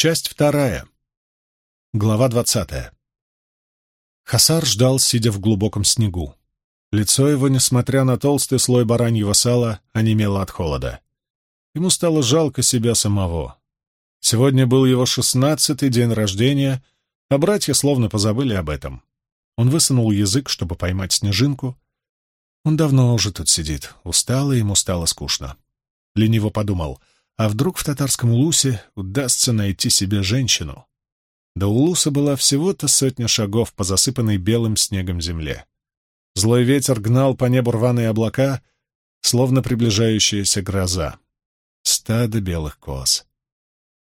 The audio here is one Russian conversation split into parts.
Часть вторая. Глава двадцатая. Хасар ждал, сидя в глубоком снегу. Лицо его, несмотря на толстый слой бараньего сала, онемело от холода. Ему стало жалко себя самого. Сегодня был его шестнадцатый день рождения, а братья словно позабыли об этом. Он высунул язык, чтобы поймать снежинку. Он давно уже тут сидит, устал, и ему стало скучно. Лениво подумал, а вдруг в татарском улусе удастся найти себе женщину? До улуса была всего-то сотня шагов по засыпанной белым снегом земле. Злой ветер гнал по небу рваные облака, словно приближающаяся гроза. Стадо белых коз.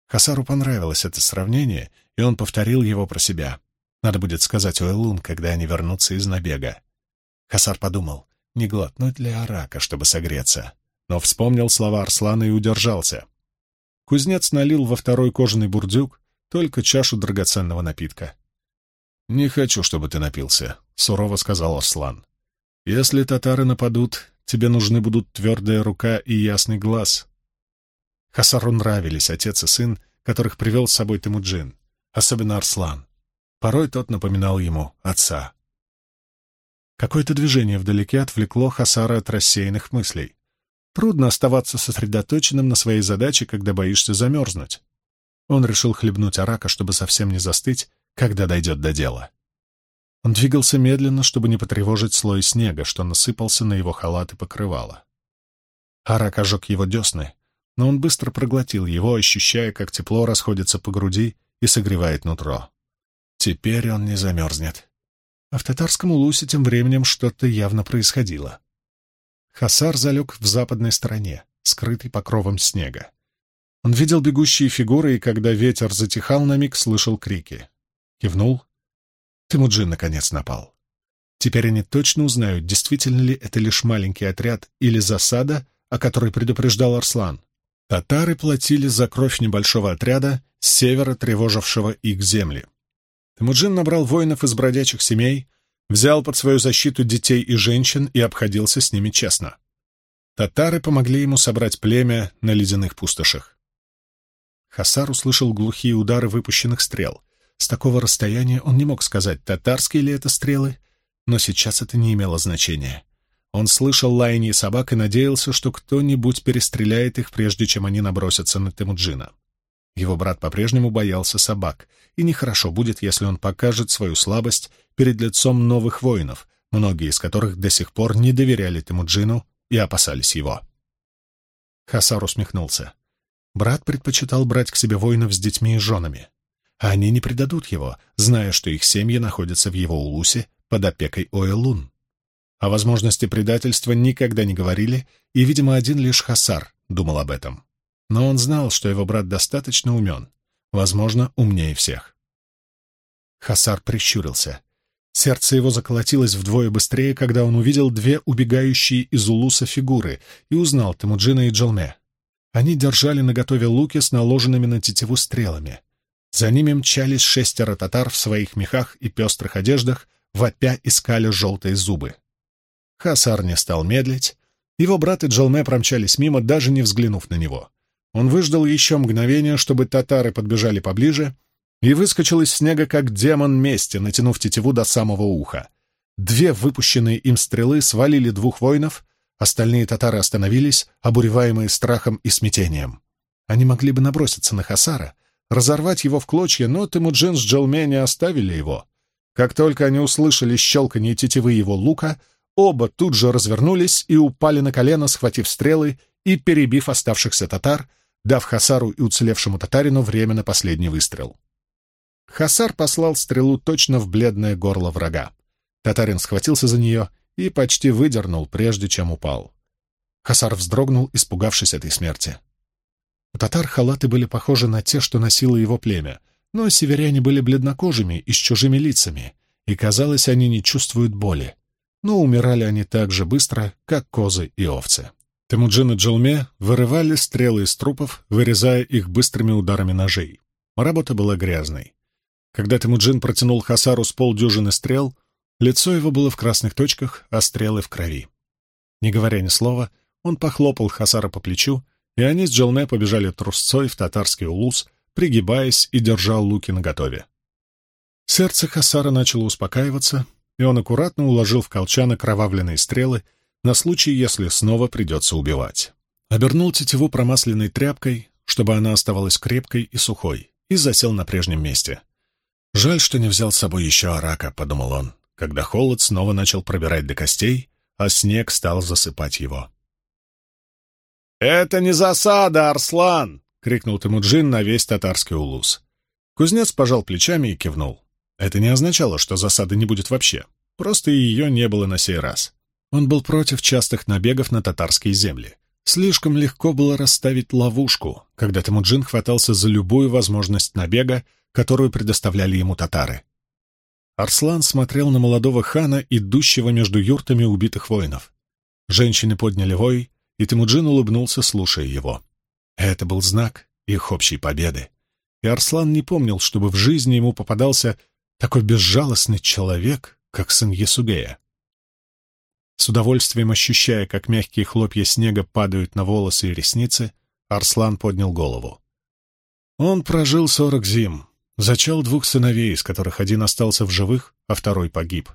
Хасару понравилось это сравнение, и он повторил его про себя. Надо будет сказать Уэлун, когда они вернутся из набега. Хасар подумал, не глотнуть ли арака, чтобы согреться, но вспомнил слова Арслана и удержался. Кузнец налил во второй кожаный бурдюк, только чашу драгоценного напитка. «Не хочу, чтобы ты напился», — сурово сказал Арслан. «Если татары нападут, тебе нужны будут твердая рука и ясный глаз». Хасару нравились отец и сын, которых привел с собой Тимуджин, особенно Арслан. Порой тот напоминал ему отца. Какое-то движение вдалеке отвлекло Хасара от рассеянных мыслей. Трудно оставаться сосредоточенным на своей задаче, когда боишься замерзнуть. Он решил хлебнуть арака, чтобы совсем не застыть, когда дойдет до дела. Он двигался медленно, чтобы не потревожить слой снега, что насыпался на его халат и покрывало. Арак ожег его десны, но он быстро проглотил его, ощущая, как тепло расходится по груди и согревает нутро. Теперь он не замерзнет. А в татарском улусе тем временем что-то явно происходило. Хасар залег в западной стороне, скрытый покровом снега. Он видел бегущие фигуры, и когда ветер затихал на миг, слышал крики. Кивнул. Тимуджин наконец напал. Теперь они точно узнают, действительно ли это лишь маленький отряд или засада, о которой предупреждал Арслан. Татары платили за кровь небольшого отряда с севера, тревожившего их земли. Тимуджин набрал воинов из бродячих семей, взял под свою защиту детей и женщин и обходился с ними честно. Татары помогли ему собрать племя на ледяных пустошах. Хасар услышал глухие удары выпущенных стрел. С такого расстояния он не мог сказать, татарские ли это стрелы, но сейчас это не имело значения. Он слышал лаяние собак и надеялся, что кто-нибудь перестреляет их, прежде чем они набросятся на Темуджина. Его брат по-прежнему боялся собак, и нехорошо будет, если он покажет свою слабость перед лицом новых воинов, многие из которых до сих пор не доверяли Темуджину и опасались его. Хасар усмехнулся. Брат предпочитал брать к себе воинов с детьми и женами. А они не предадут его, зная, что их семьи находятся в его улусе под опекой Оэлун. О возможности предательства никогда не говорили, и, видимо, один лишь Хасар думал об этом. Но он знал, что его брат достаточно умен, возможно, умнее всех. Хасар прищурился. Сердце его заколотилось вдвое быстрее, когда он увидел две убегающие из улуса фигуры и узнал Темуджина и Джалме. Они держали наготове луки с наложенными на тетиву стрелами. За ними мчались шестеро татар в своих мехах и пестрых одеждах, вопя искали желтые зубы. Хасар не стал медлить. Его брат и Джалме промчались мимо, даже не взглянув на него. Он выждал еще мгновение, чтобы татары подбежали поближе, и выскочил из снега, как демон мести, натянув тетиву до самого уха. Две выпущенные им стрелы свалили двух воинов, Остальные татары остановились, обуреваемые страхом и смятением. Они могли бы наброситься на Хасара, разорвать его в клочья, но Тимуджин с Джалме не оставили его. Как только они услышали щелканье тетивы его лука, оба тут же развернулись и упали на колено, схватив стрелы и перебив оставшихся татар, дав Хасару и уцелевшему татарину время на последний выстрел. Хасар послал стрелу точно в бледное горло врага. Татарин схватился за нее и почти выдернул, прежде чем упал. Хасар вздрогнул, испугавшись этой смерти. У татар халаты были похожи на те, что носило его племя, но северяне были бледнокожими и с чужими лицами, и, казалось, они не чувствуют боли. Но умирали они так же быстро, как козы и овцы. Темуджин и Джилме вырывали стрелы из трупов, вырезая их быстрыми ударами ножей. Работа была грязной. Когда Темуджин протянул Хасару с полдюжины стрел, Лицо его было в красных точках, а стрелы в крови. Не говоря ни слова, он похлопал Хасара по плечу, и они с Джалме побежали трусцой в татарский улус, пригибаясь и держал луки наготове. Сердце Хасара начало успокаиваться, и он аккуратно уложил в колчан окровавленные стрелы на случай, если снова придется убивать. Обернул тетиву промасленной тряпкой, чтобы она оставалась крепкой и сухой, и засел на прежнем месте. «Жаль, что не взял с собой еще арака», — подумал он, когда холод снова начал пробирать до костей, а снег стал засыпать его. «Это не засада, Арслан!» — крикнул Темуджин на весь татарский улус. Кузнец пожал плечами и кивнул. Это не означало, что засады не будет вообще. Просто ее не было на сей раз. Он был против частых набегов на татарские земли. Слишком легко было расставить ловушку, когда Темуджин хватался за любую возможность набега, которую предоставляли ему татары. Арслан смотрел на молодого хана, идущего между юртами убитых воинов. Женщины подняли вой, и Темуджин улыбнулся, слушая его. Это был знак их общей победы. И Арслан не помнил, чтобы в жизни ему попадался такой безжалостный человек, как сын Ясугея. С удовольствием ощущая, как мягкие хлопья снега падают на волосы и ресницы, Арслан поднял голову. Он прожил сорок зим, зачал двух сыновей, из которых один остался в живых, а второй погиб.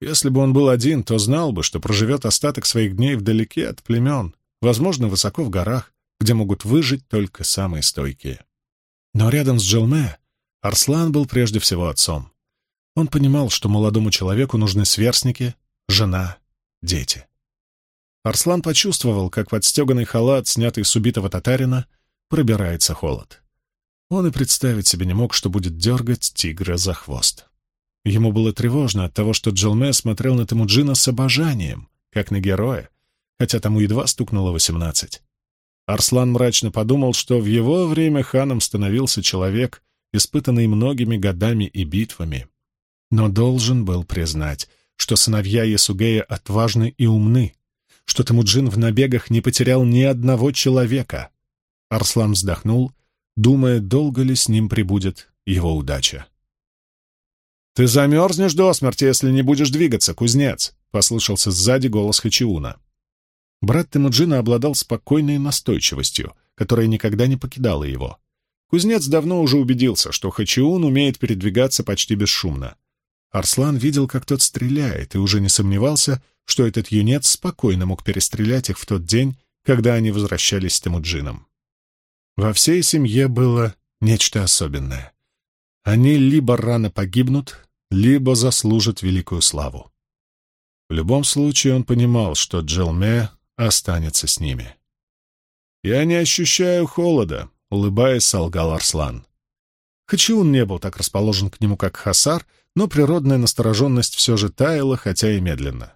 Если бы он был один, то знал бы, что проживет остаток своих дней вдалеке от племен, возможно, высоко в горах, где могут выжить только самые стойкие. Но рядом с Джилме Арслан был прежде всего отцом. Он понимал, что молодому человеку нужны сверстники, жена, дети. Арслан почувствовал, как под стеганый халат, снятый с убитого татарина, пробирается холод. Он и представить себе не мог, что будет дергать тигра за хвост. Ему было тревожно от того, что Джилме смотрел на Темуджина с обожанием, как на героя, хотя тому едва стукнуло восемнадцать. Арслан мрачно подумал, что в его время ханом становился человек, испытанный многими годами и битвами. Но должен был признать, что сыновья Ясугея отважны и умны, что Тамуджин в набегах не потерял ни одного человека. Арслан вздохнул, думая, долго ли с ним прибудет его удача. «Ты замерзнешь до смерти, если не будешь двигаться, кузнец!» — послышался сзади голос Хачиуна. Брат Темуджина обладал спокойной настойчивостью, которая никогда не покидала его. Кузнец давно уже убедился, что Хачиун умеет передвигаться почти бесшумно. Арслан видел, как тот стреляет, и уже не сомневался, что этот юнец спокойно мог перестрелять их в тот день, когда они возвращались с Темуджином. Во всей семье было нечто особенное. Они либо рано погибнут, либо заслужат великую славу. В любом случае он понимал, что Джилме останется с ними. «Я не ощущаю холода», — улыбаясь, солгал Арслан. Хачиун не был так расположен к нему, как Хасар, но природная настороженность все же таяла, хотя и медленно.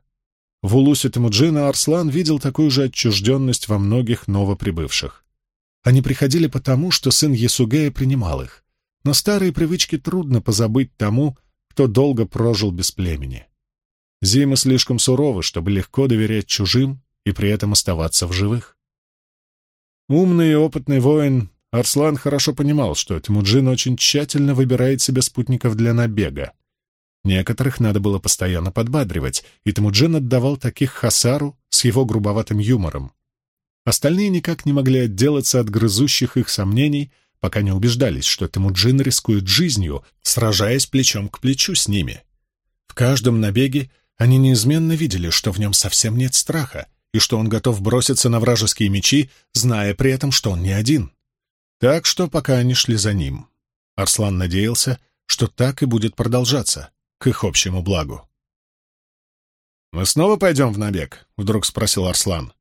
В Улусе Темуджина Арслан видел такую же отчужденность во многих новоприбывших. Они приходили потому, что сын Ясугея принимал их, но старые привычки трудно позабыть тому, кто долго прожил без племени. Зимы слишком суровы, чтобы легко доверять чужим и при этом оставаться в живых. Умный и опытный воин Арслан хорошо понимал, что Тимуджин очень тщательно выбирает себе спутников для набега. Некоторых надо было постоянно подбадривать, и Тимуджин отдавал таких Хасару с его грубоватым юмором. Остальные никак не могли отделаться от грызущих их сомнений, пока не убеждались, что Тимуджин рискует жизнью, сражаясь плечом к плечу с ними. В каждом набеге они неизменно видели, что в нем совсем нет страха, и что он готов броситься на вражеские мечи, зная при этом, что он не один. Так что пока они шли за ним, Арслан надеялся, что так и будет продолжаться, к их общему благу. «Мы снова пойдем в набег?» — вдруг спросил Арслан.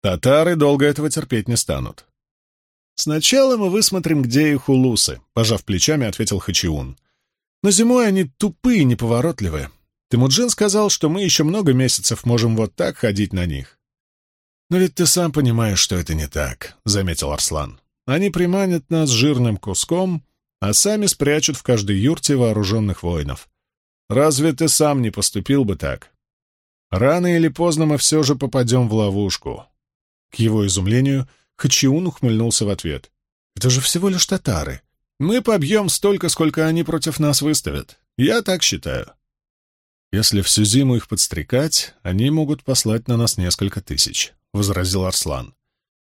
«Татары долго этого терпеть не станут». «Сначала мы высмотрим, где их улусы», — пожав плечами, ответил Хачиун. «Но зимой они тупые и неповоротливые. Тимуджин сказал, что мы еще много месяцев можем вот так ходить на них». «Но ведь ты сам понимаешь, что это не так», — заметил Арслан. Они приманят нас жирным куском, а сами спрячут в каждой юрте вооруженных воинов. Разве ты сам не поступил бы так? Рано или поздно мы все же попадем в ловушку. К его изумлению Хачиун ухмыльнулся в ответ. «Это же всего лишь татары. Мы побьем столько, сколько они против нас выставят. Я так считаю». «Если всю зиму их подстрекать, они могут послать на нас несколько тысяч», — возразил Арслан.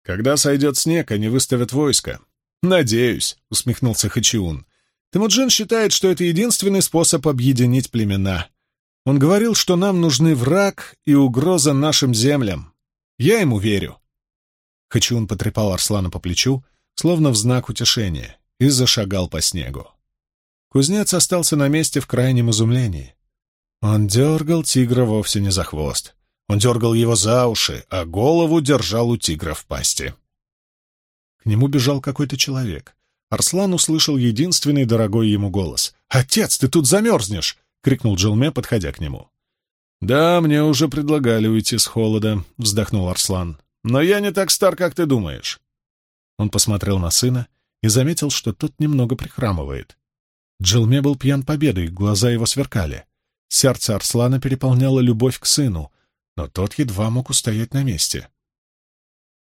Когда сойдет снег, они выставят войско. «Надеюсь», — усмехнулся Хачиун. «Темуджин считает, что это единственный способ объединить племена. Он говорил, что нам нужны враг и угроза нашим землям. Я ему верю». Хачиун потрепал Арслана по плечу, словно в знак утешения, и зашагал по снегу. Кузнец остался на месте в крайнем изумлении. Он дергал тигра вовсе не за хвост. Он дергал его за уши, а голову держал у тигра в пасти. К нему бежал какой-то человек. Арслан услышал единственный дорогой ему голос. «Отец, ты тут замерзнешь!» — крикнул Джилме, подходя к нему. «Да, мне уже предлагали уйти с холода», — вздохнул Арслан. «Но я не так стар, как ты думаешь». Он посмотрел на сына и заметил, что тот немного прихрамывает. Джилме был пьян победой, глаза его сверкали. Сердце Арслана переполняло любовь к сыну, но тот едва мог устоять на месте.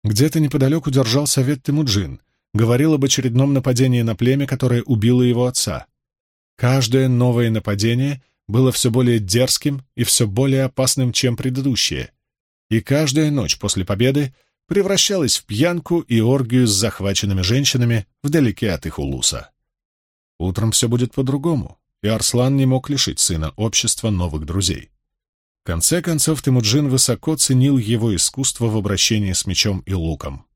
Где-то неподалеку держал совет Тимуджин, говорил об очередном нападении на племя, которое убило его отца. Каждое новое нападение было все более дерзким и все более опасным, чем предыдущее, и каждая ночь после победы превращалась в пьянку и оргию с захваченными женщинами вдалеке от их улуса. Утром все будет по-другому, и Арслан не мог лишить сына общества новых друзей. В конце концов, Тимуджин высоко ценил его искусство в обращении с мечом и луком.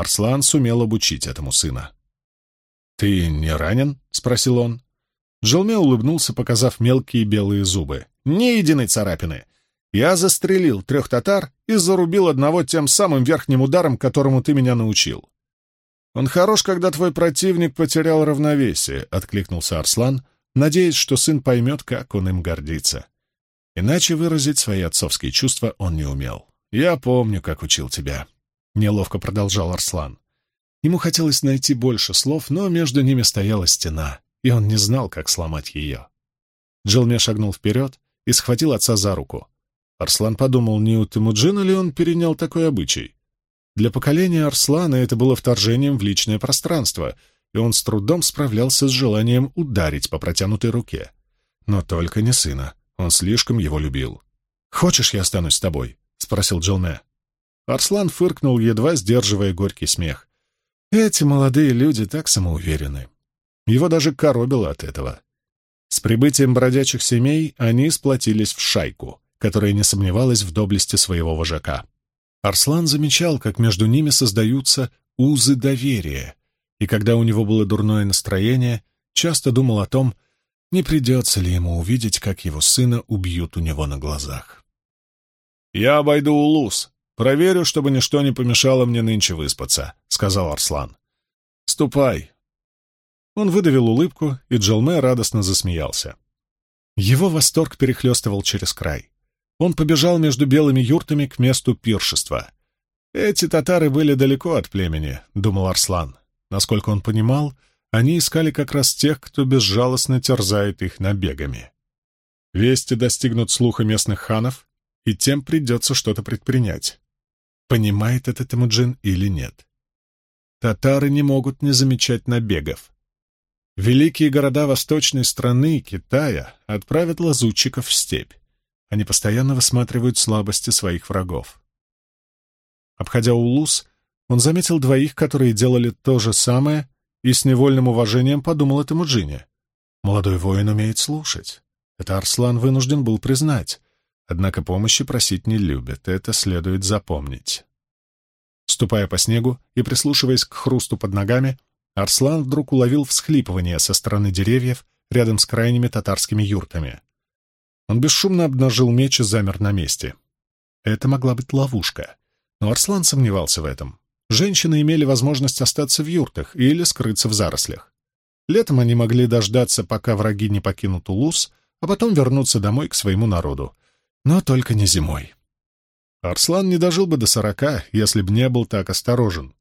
Арслан сумел обучить этому сына. «Ты не ранен?» — спросил он. Джалме улыбнулся, показав мелкие белые зубы. «Ни единой царапины. Я застрелил трех татар и зарубил одного тем самым верхним ударом, которому ты меня научил». «Он хорош, когда твой противник потерял равновесие», — откликнулся Арслан, надеясь, что сын поймет, как он им гордится. Иначе выразить свои отцовские чувства он не умел. «Я помню, как учил тебя», — неловко продолжал Арслан. Ему хотелось найти больше слов, но между ними стояла стена, и он не знал, как сломать ее. Джилме шагнул вперед и схватил отца за руку. Арслан подумал, не у Тимуджина ли он перенял такой обычай. Для поколения Арслана это было вторжением в личное пространство, и он с трудом справлялся с желанием ударить по протянутой руке. Но только не сына. Он слишком его любил. «Хочешь, я останусь с тобой?» — спросил Джилме. Арслан фыркнул, едва сдерживая горький смех. Эти молодые люди так самоуверены. Его даже коробило от этого. С прибытием бродячих семей они сплотились в шайку, которая не сомневалась в доблести своего вожака. Арслан замечал, как между ними создаются узы доверия, и когда у него было дурное настроение, часто думал о том, не придется ли ему увидеть, как его сына убьют у него на глазах. «Я обойду Улус, проверю, чтобы ничто не помешало мне нынче выспаться», — сказал Арслан. «Ступай». Он выдавил улыбку, и Джалме радостно засмеялся. Его восторг перехлестывал через край. Он побежал между белыми юртами к месту пиршества. «Эти татары были далеко от племени», — думал Арслан. Насколько он понимал, они искали как раз тех, кто безжалостно терзает их набегами. Вести достигнут слуха местных ханов, и тем придется что-то предпринять. Понимает это Темуджин или нет? Татары не могут не замечать набегов. Великие города восточной страны, Китая, отправят лазутчиков в степь. Они постоянно высматривают слабости своих врагов. Обходя Улус, он заметил двоих, которые делали то же самое, и с невольным уважением подумал о Темуджине. Молодой воин умеет слушать. Это Арслан вынужден был признать. Однако помощи просить не любят, это следует запомнить. Ступая по снегу и прислушиваясь к хрусту под ногами, Арслан вдруг уловил всхлипывание со стороны деревьев рядом с крайними татарскими юртами. Он бесшумно обнажил меч и замер на месте. Это могла быть ловушка, но Арслан сомневался в этом женщины имели возможность остаться в юртах или скрыться в зарослях. Летом они могли дождаться, пока враги не покинут Улус, а потом вернуться домой к своему народу. Но только не зимой. Арслан не дожил бы до сорока, если б не был так осторожен.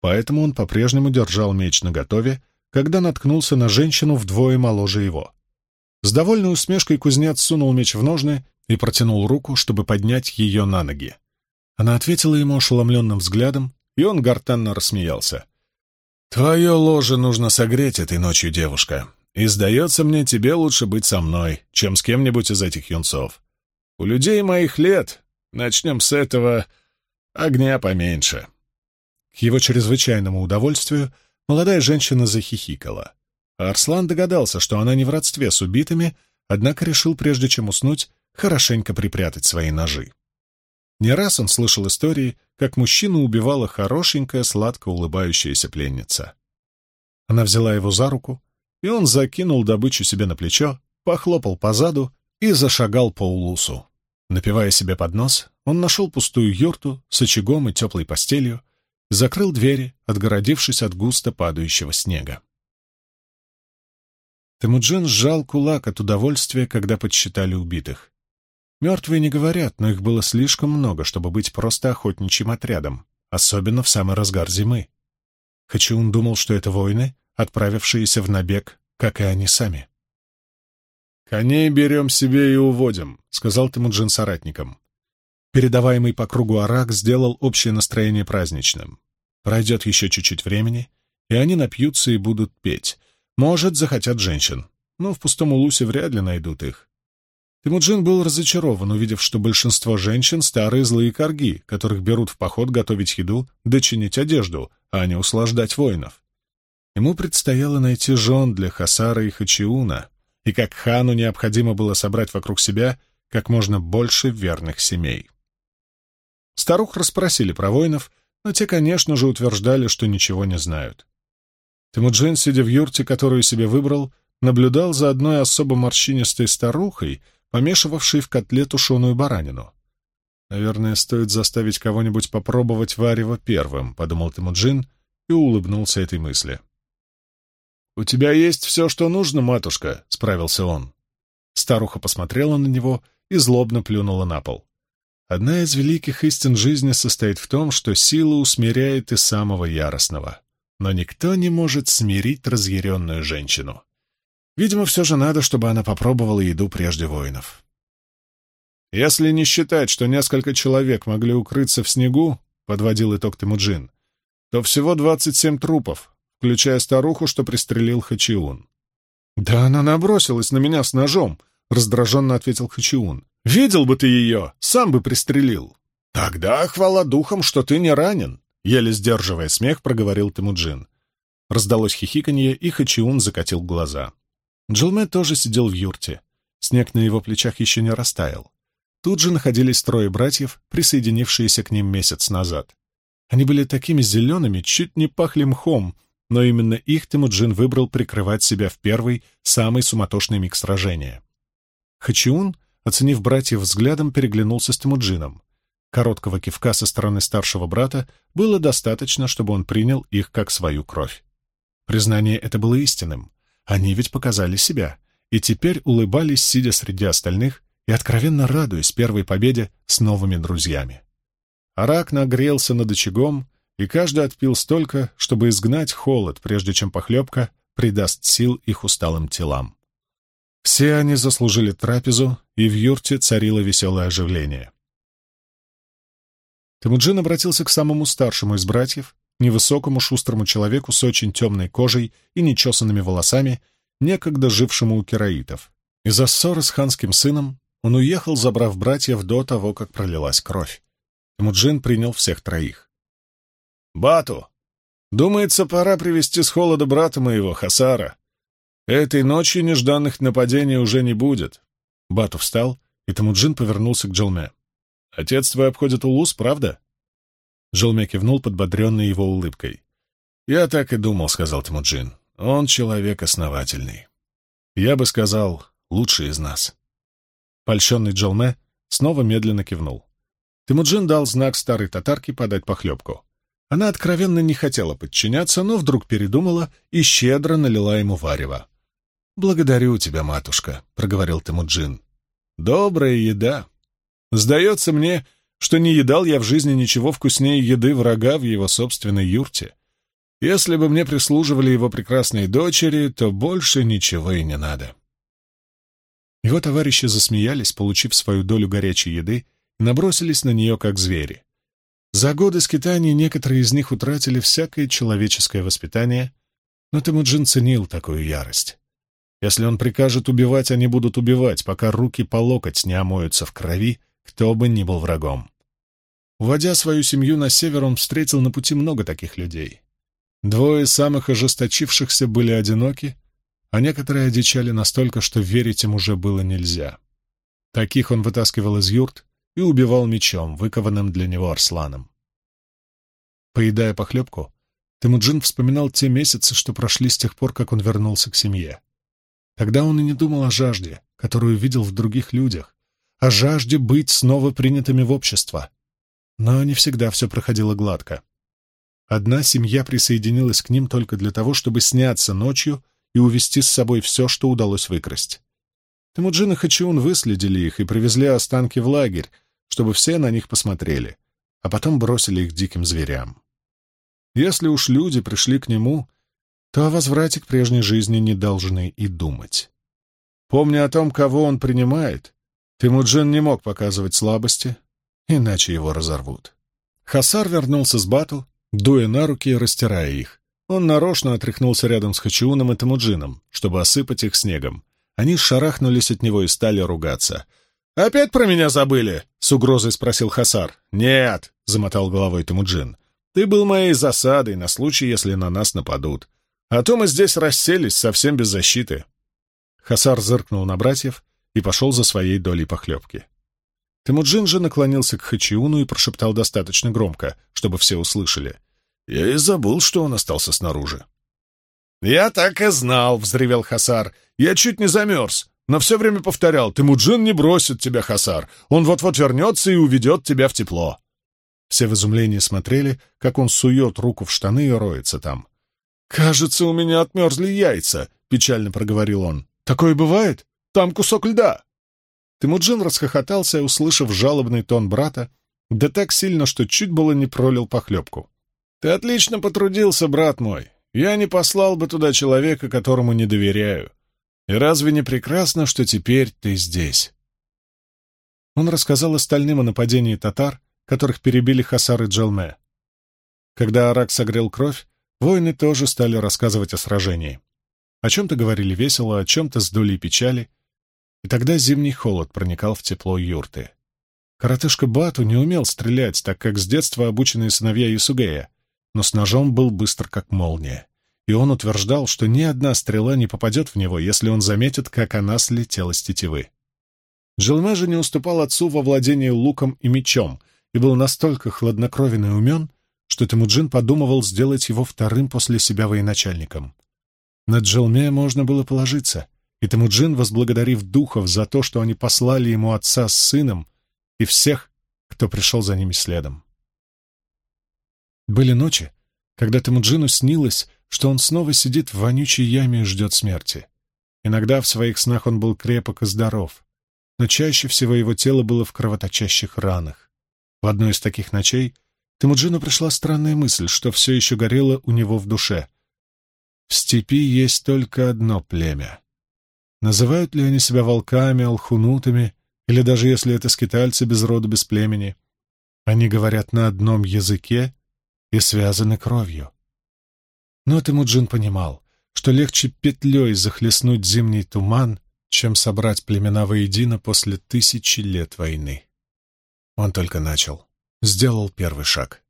Поэтому он по-прежнему держал меч наготове, когда наткнулся на женщину вдвое моложе его. С довольной усмешкой кузнец сунул меч в ножны и протянул руку, чтобы поднять ее на ноги. Она ответила ему ошеломленным взглядом и он гортанно рассмеялся. «Твое ложе нужно согреть этой ночью, девушка, и, сдается мне, тебе лучше быть со мной, чем с кем-нибудь из этих юнцов. У людей моих лет, начнем с этого, огня поменьше». К его чрезвычайному удовольствию молодая женщина захихикала. А Арслан догадался, что она не в родстве с убитыми, однако решил, прежде чем уснуть, хорошенько припрятать свои ножи. Не раз он слышал истории, как мужчину убивала хорошенькая, сладко улыбающаяся пленница. Она взяла его за руку, и он закинул добычу себе на плечо, похлопал по заду и зашагал по улусу. Напивая себе под нос, он нашел пустую юрту с очагом и теплой постелью, закрыл двери, отгородившись от густо падающего снега. Темуджин сжал кулак от удовольствия, когда подсчитали убитых. Мертвые не говорят, но их было слишком много, чтобы быть просто охотничьим отрядом, особенно в самый разгар зимы. Хачиун думал, что это воины, отправившиеся в набег, как и они сами. «Коней берем себе и уводим», — сказал Темуджин соратникам. Передаваемый по кругу арак сделал общее настроение праздничным. Пройдет еще чуть-чуть времени, и они напьются и будут петь. Может, захотят женщин, но в пустом улусе вряд ли найдут их. Тимуджин был разочарован, увидев, что большинство женщин — старые злые корги, которых берут в поход готовить еду да чинить одежду, а не услаждать воинов. Ему предстояло найти жен для Хасара и Хачиуна, и как хану необходимо было собрать вокруг себя как можно больше верных семей. Старух расспросили про воинов, но те, конечно же, утверждали, что ничего не знают. Тимуджин, сидя в юрте, которую себе выбрал, наблюдал за одной особо морщинистой старухой, помешивавший в котле тушеную баранину. «Наверное, стоит заставить кого-нибудь попробовать варево первым», — подумал Тимуджин и улыбнулся этой мысли. «У тебя есть все, что нужно, матушка?» — справился он. Старуха посмотрела на него и злобно плюнула на пол. Одна из великих истин жизни состоит в том, что сила усмиряет и самого яростного. Но никто не может смирить разъяренную женщину. Видимо, все же надо, чтобы она попробовала еду прежде воинов. «Если не считать, что несколько человек могли укрыться в снегу», — подводил итог Тимуджин, то всего двадцать семь трупов, включая старуху, что пристрелил Хачиун. «Да она набросилась на меня с ножом», — раздраженно ответил Хачиун. «Видел бы ты ее, сам бы пристрелил». «Тогда хвала духом, что ты не ранен», — еле сдерживая смех, проговорил Тимуджин. Раздалось хихиканье, и Хачиун закатил глаза. Джилме тоже сидел в юрте. Снег на его плечах еще не растаял. Тут же находились трое братьев, присоединившиеся к ним месяц назад. Они были такими зелеными, чуть не пахли мхом, но именно их Тимуджин выбрал прикрывать себя в первый, самый суматошный миг сражения. Хачиун, оценив братьев взглядом, переглянулся с Тимуджином. Короткого кивка со стороны старшего брата было достаточно, чтобы он принял их как свою кровь. Признание это было истинным. Они ведь показали себя, и теперь улыбались, сидя среди остальных и откровенно радуясь первой победе с новыми друзьями. Арак нагрелся над очагом, и каждый отпил столько, чтобы изгнать холод, прежде чем похлебка придаст сил их усталым телам. Все они заслужили трапезу, и в юрте царило веселое оживление. Темуджин обратился к самому старшему из братьев, невысокому шустрому человеку с очень темной кожей и нечесанными волосами, некогда жившему у кераитов. Из-за ссоры с ханским сыном он уехал, забрав братьев до того, как пролилась кровь. Муджин принял всех троих. «Бату, думается, пора привести с холода брата моего, Хасара. Этой ночью нежданных нападений уже не будет». Бату встал, и Тамуджин повернулся к Джалме. «Отец твой обходит Улус, правда?» Желме кивнул, подбодренный его улыбкой. «Я так и думал», — сказал Тимуджин. «Он человек основательный. Я бы сказал, лучший из нас». Польщенный Джалме снова медленно кивнул. Тимуджин дал знак старой татарке подать похлебку. Она откровенно не хотела подчиняться, но вдруг передумала и щедро налила ему варево. «Благодарю тебя, матушка», — проговорил Тимуджин. «Добрая еда. Сдается мне, что не едал я в жизни ничего вкуснее еды врага в его собственной юрте. Если бы мне прислуживали его прекрасные дочери, то больше ничего и не надо. Его товарищи засмеялись, получив свою долю горячей еды, и набросились на нее, как звери. За годы скитаний некоторые из них утратили всякое человеческое воспитание, но Темуджин ценил такую ярость. Если он прикажет убивать, они будут убивать, пока руки по локоть не омоются в крови, кто бы ни был врагом. Уводя свою семью на север, он встретил на пути много таких людей. Двое самых ожесточившихся были одиноки, а некоторые одичали настолько, что верить им уже было нельзя. Таких он вытаскивал из юрт и убивал мечом, выкованным для него арсланом. Поедая похлебку, Темуджин вспоминал те месяцы, что прошли с тех пор, как он вернулся к семье. Тогда он и не думал о жажде, которую видел в других людях, о жажде быть снова принятыми в общество. Но не всегда все проходило гладко. Одна семья присоединилась к ним только для того, чтобы сняться ночью и увезти с собой все, что удалось выкрасть. Темуджин и Хачиун выследили их и привезли останки в лагерь, чтобы все на них посмотрели, а потом бросили их диким зверям. Если уж люди пришли к нему, то о возврате к прежней жизни не должны и думать. Помня о том, кого он принимает, Темуджин не мог показывать слабости, иначе его разорвут. Хасар вернулся с Бату, дуя на руки и растирая их. Он нарочно отряхнулся рядом с Хачиуном и Темуджином, чтобы осыпать их снегом. Они шарахнулись от него и стали ругаться. «Опять про меня забыли?» — с угрозой спросил Хасар. «Нет», — замотал головой Темуджин. «Ты был моей засадой на случай, если на нас нападут. А то мы здесь расселись совсем без защиты». Хасар зыркнул на братьев и пошел за своей долей похлебки. Темуджин же наклонился к Хачиуну и прошептал достаточно громко, чтобы все услышали. «Я и забыл, что он остался снаружи». «Я так и знал», — взревел Хасар. «Я чуть не замерз, но все время повторял, Темуджин не бросит тебя, Хасар. Он вот-вот вернется и уведет тебя в тепло». Все в изумлении смотрели, как он сует руку в штаны и роется там. «Кажется, у меня отмерзли яйца», — печально проговорил он. «Такое бывает? Там кусок льда». Темуджин расхохотался, услышав жалобный тон брата, да так сильно, что чуть было не пролил похлебку. «Ты отлично потрудился, брат мой. Я не послал бы туда человека, которому не доверяю. И разве не прекрасно, что теперь ты здесь?» Он рассказал остальным о нападении татар, которых перебили Хасар и Джалме. Когда Арак согрел кровь, воины тоже стали рассказывать о сражении. О чем-то говорили весело, о чем-то с долей печали — и тогда зимний холод проникал в тепло юрты. Коротышка Бату не умел стрелять, так как с детства обученные сыновья Исугея, но с ножом был быстр, как молния. И он утверждал, что ни одна стрела не попадет в него, если он заметит, как она слетела с тетивы. Джилме же не уступал отцу во владении луком и мечом и был настолько хладнокровен и умен, что Темуджин подумывал сделать его вторым после себя военачальником. На Джилме можно было положиться, и Темуджин, возблагодарив духов за то, что они послали ему отца с сыном и всех, кто пришел за ними следом. Были ночи, когда Темуджину снилось, что он снова сидит в вонючей яме и ждет смерти. Иногда в своих снах он был крепок и здоров, но чаще всего его тело было в кровоточащих ранах. В одной из таких ночей Темуджину пришла странная мысль, что все еще горело у него в душе. В степи есть только одно племя Называют ли они себя волками, алхунутами, или даже если это скитальцы без рода, без племени? Они говорят на одном языке и связаны кровью. Но Темуджин понимал, что легче петлей захлестнуть зимний туман, чем собрать племена воедино после тысячи лет войны. Он только начал, сделал первый шаг.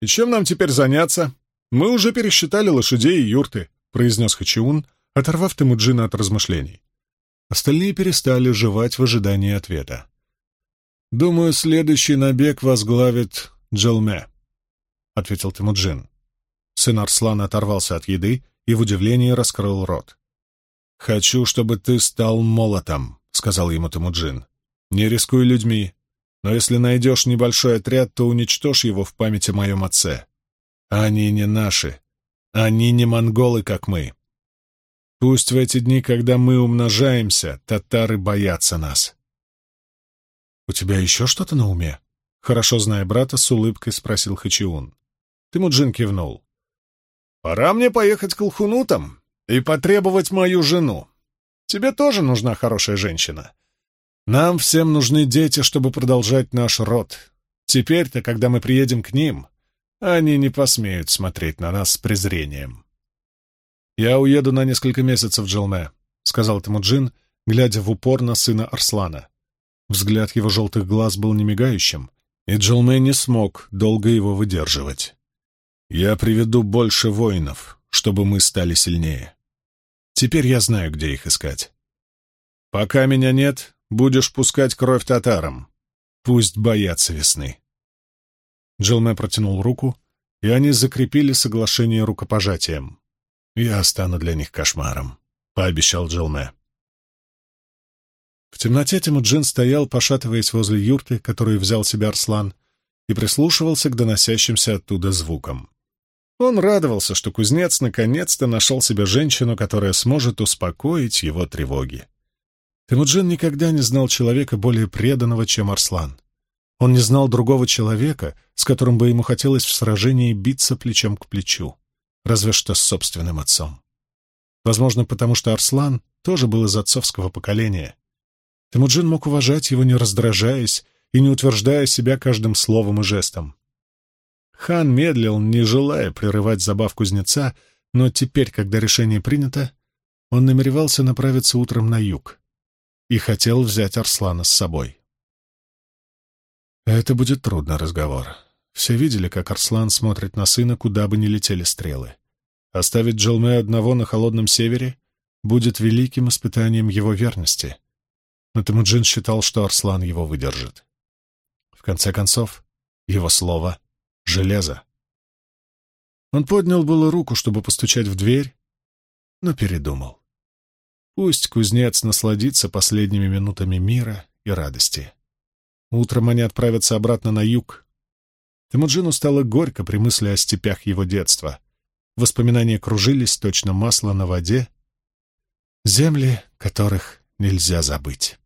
«И чем нам теперь заняться? Мы уже пересчитали лошадей и юрты», — произнес Хачиун, оторвав Темуджина от размышлений. Остальные перестали жевать в ожидании ответа. «Думаю, следующий набег возглавит Джалме», — ответил Темуджин. Сын Арслана оторвался от еды и в удивлении раскрыл рот. «Хочу, чтобы ты стал молотом», — сказал ему Темуджин. «Не рискуй людьми, но если найдешь небольшой отряд, то уничтожь его в памяти моем отце. Они не наши. Они не монголы, как мы. Пусть в эти дни, когда мы умножаемся, татары боятся нас. «У тебя еще что-то на уме?» Хорошо зная брата, с улыбкой спросил Хачиун. Тимуджин кивнул. «Пора мне поехать к Алхунутам и потребовать мою жену. Тебе тоже нужна хорошая женщина. Нам всем нужны дети, чтобы продолжать наш род. Теперь-то, когда мы приедем к ним, они не посмеют смотреть на нас с презрением». «Я уеду на несколько месяцев Джилме», — сказал Темуджин, глядя в упор на сына Арслана. Взгляд его желтых глаз был немигающим, и Джилме не смог долго его выдерживать. Я приведу больше воинов, чтобы мы стали сильнее. Теперь я знаю, где их искать. Пока меня нет, будешь пускать кровь татарам. Пусть боятся весны. Джилме протянул руку, и они закрепили соглашение рукопожатием. «Я стану для них кошмаром», — пообещал Джилме. В темноте Тимуджин стоял, пошатываясь возле юрты, которую взял себе Арслан, и прислушивался к доносящимся оттуда звукам. Он радовался, что кузнец наконец-то нашел себе женщину, которая сможет успокоить его тревоги. Темуджин никогда не знал человека более преданного, чем Арслан. Он не знал другого человека, с которым бы ему хотелось в сражении биться плечом к плечу, разве что с собственным отцом. Возможно, потому что Арслан тоже был из отцовского поколения. Темуджин мог уважать его, не раздражаясь и не утверждая себя каждым словом и жестом. Хан медлил, не желая прерывать забав кузнеца, но теперь, когда решение принято, он намеревался направиться утром на юг и хотел взять Арслана с собой. Это будет трудный разговор. Все видели, как Арслан смотрит на сына, куда бы ни летели стрелы. Оставить Джалме одного на холодном севере будет великим испытанием его верности. Но Темуджин считал, что Арслан его выдержит. В конце концов, его слово железо. Он поднял было руку, чтобы постучать в дверь, но передумал. Пусть кузнец насладится последними минутами мира и радости. Утром они отправятся обратно на юг. Темуджину стало горько при мысли о степях его детства. Воспоминания кружились, точно масло на воде. Земли, которых нельзя забыть.